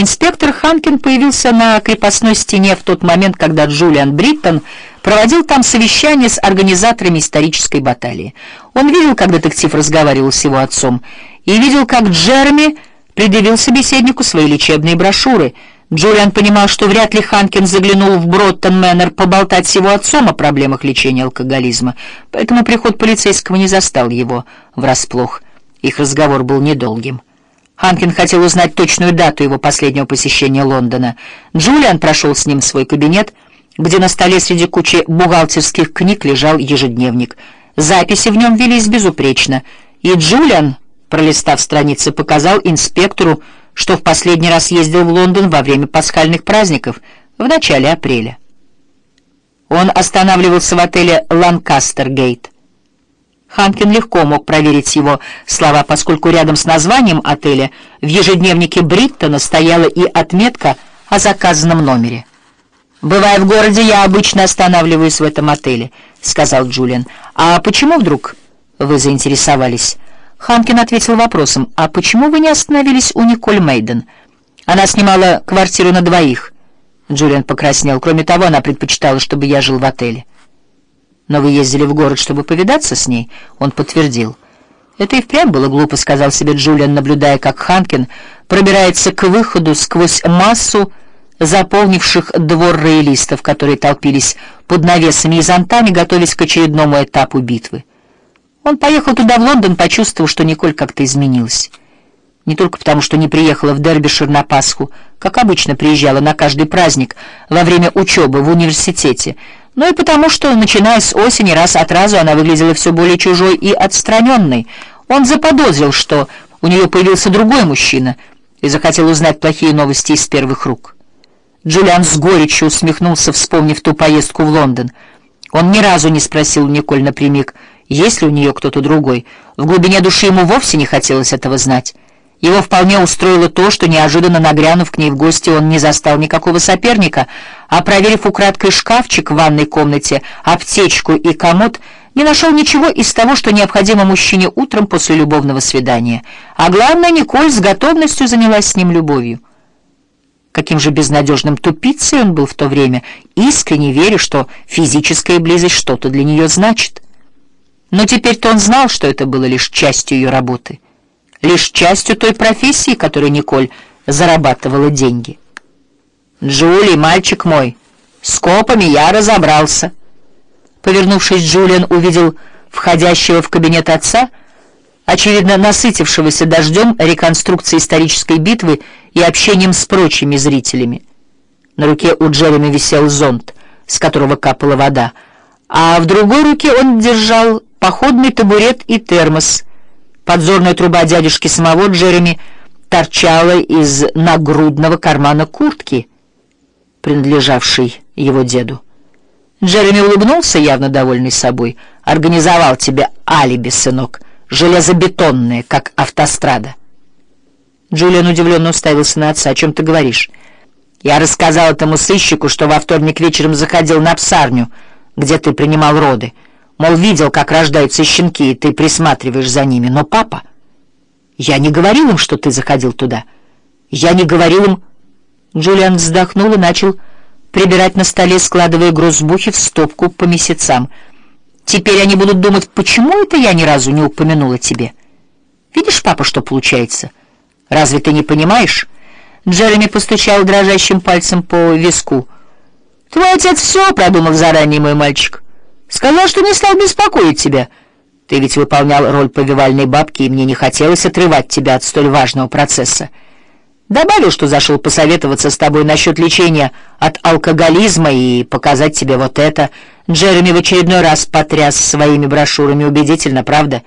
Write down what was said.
Инспектор Ханкин появился на крепостной стене в тот момент, когда Джулиан Бриттон проводил там совещание с организаторами исторической баталии. Он видел, как детектив разговаривал с его отцом, и видел, как Джереми предъявил собеседнику свои лечебные брошюры. Джулиан понимал, что вряд ли Ханкин заглянул в Броттон Мэннер поболтать с его отцом о проблемах лечения алкоголизма, поэтому приход полицейского не застал его врасплох. Их разговор был недолгим. Ханкин хотел узнать точную дату его последнего посещения Лондона. Джулиан прошел с ним в свой кабинет, где на столе среди кучи бухгалтерских книг лежал ежедневник. Записи в нем велись безупречно, и Джулиан, пролистав страницы, показал инспектору, что в последний раз ездил в Лондон во время пасхальных праздников в начале апреля. Он останавливался в отеле «Ланкастер-Гейт». Ханкин легко мог проверить его слова, поскольку рядом с названием отеля в ежедневнике Бриттона стояла и отметка о заказанном номере. «Бывая в городе, я обычно останавливаюсь в этом отеле», — сказал Джулиан. «А почему вдруг вы заинтересовались?» Ханкин ответил вопросом. «А почему вы не остановились у Николь Мейден? Она снимала квартиру на двоих». Джулиан покраснел. Кроме того, она предпочитала, чтобы я жил в отеле. «Но вы ездили в город, чтобы повидаться с ней?» Он подтвердил. «Это и впрямь было глупо», — сказал себе Джулиан, наблюдая, как Ханкин пробирается к выходу сквозь массу заполнивших двор роялистов, которые толпились под навесами и зонтами, готовясь к очередному этапу битвы. Он поехал туда, в Лондон, почувствовав, что Николь как-то изменилась. Не только потому, что не приехала в Дербишир на Пасху, как обычно приезжала на каждый праздник во время учебы в университете, но и потому, что, начиная с осени, раз от разу она выглядела все более чужой и отстраненной. Он заподозрил, что у нее появился другой мужчина, и захотел узнать плохие новости из первых рук. Джулиан с горечью усмехнулся, вспомнив ту поездку в Лондон. Он ни разу не спросил Николь напрямик, есть ли у нее кто-то другой. В глубине души ему вовсе не хотелось этого знать. Его вполне устроило то, что неожиданно нагрянув к ней в гости, он не застал никакого соперника, а проверив украдкой шкафчик в ванной комнате, аптечку и комод, не нашел ничего из того, что необходимо мужчине утром после любовного свидания. А главное, Николь с готовностью занялась с ним любовью. Каким же безнадежным тупицей он был в то время, искренне веря, что физическая близость что-то для нее значит. Но теперь-то он знал, что это было лишь частью ее работы — лишь частью той профессии, которой Николь зарабатывала деньги. «Джули, мальчик мой, с копами я разобрался». Повернувшись, Джулиан увидел входящего в кабинет отца, очевидно насытившегося дождем реконструкции исторической битвы и общением с прочими зрителями. На руке у Джереми висел зонт, с которого капала вода, а в другой руке он держал походный табурет и термос — Подзорная труба дядюшки самого Джереми торчала из нагрудного кармана куртки, принадлежавшей его деду. Джереми улыбнулся, явно довольный собой. «Организовал тебе алиби, сынок, железобетонное, как автострада». Джулиан удивленно уставился на отца. «О чем ты говоришь?» «Я рассказал этому сыщику, что во вторник вечером заходил на псарню, где ты принимал роды». Мол, видел, как рождаются щенки, и ты присматриваешь за ними. Но папа... Я не говорил им, что ты заходил туда. Я не говорил им... Джулиан вздохнул и начал прибирать на столе, складывая грузбухи в стопку по месяцам. Теперь они будут думать, почему это я ни разу не упомянула тебе? Видишь, папа, что получается? Разве ты не понимаешь? Джереми постучал дрожащим пальцем по виску. Твой отец все продумал заранее, мой мальчик. Сказал, что не стал беспокоить тебя. Ты ведь выполнял роль повивальной бабки, и мне не хотелось отрывать тебя от столь важного процесса. Добавил, что зашел посоветоваться с тобой насчет лечения от алкоголизма и показать тебе вот это. Джереми в очередной раз потряс своими брошюрами убедительно, правда?»